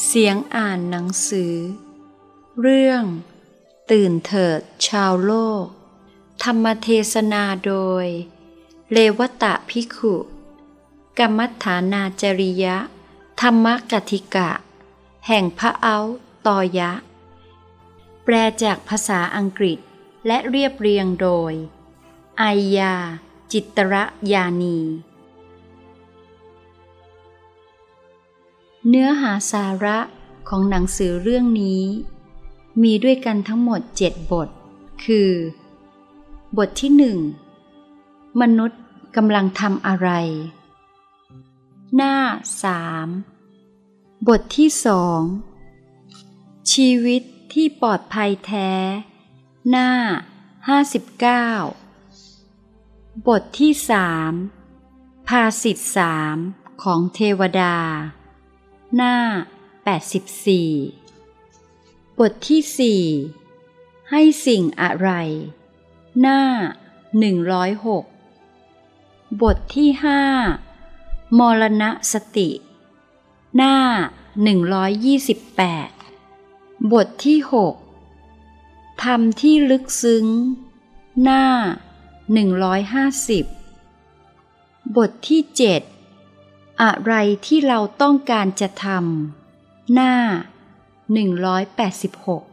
เสียงอ่านหนังสือ เรื่อง ตื่นเถิดชาวโลก ธรรมเทศนาโดย เลวตะพิขุกรรมัฐานาจริยะ ธรรมกติกะ แห่งพระเอาตอยะ แปลจากภาษาอังกฤษและเรียบเรียงโดยไอยา จิตระยานี เนื้อหาสาระของหนังสือเรื่องนี้ มีด้วยกันทั้งหมดเจ็ดบท คือ บทที่หนึ่งมนุษย์กำลังทำอะไร หน้าสามบทที่สองชีวิตที่ปลอดภัยแท้ หน้าห้าสิบเก้าบทที่สามภาสิทธสามของเทวดา หน้า 84 บทที่สี่ให้สิ่งอะไร หน้า 106 บทที่ห้ามรณสติ หน้า 128 บทที่หกธรรมที่ลึกซึ้ง หน้า 150 บทที่เจ็ด อะไรที่เราต้องการจะทำ หน้า 186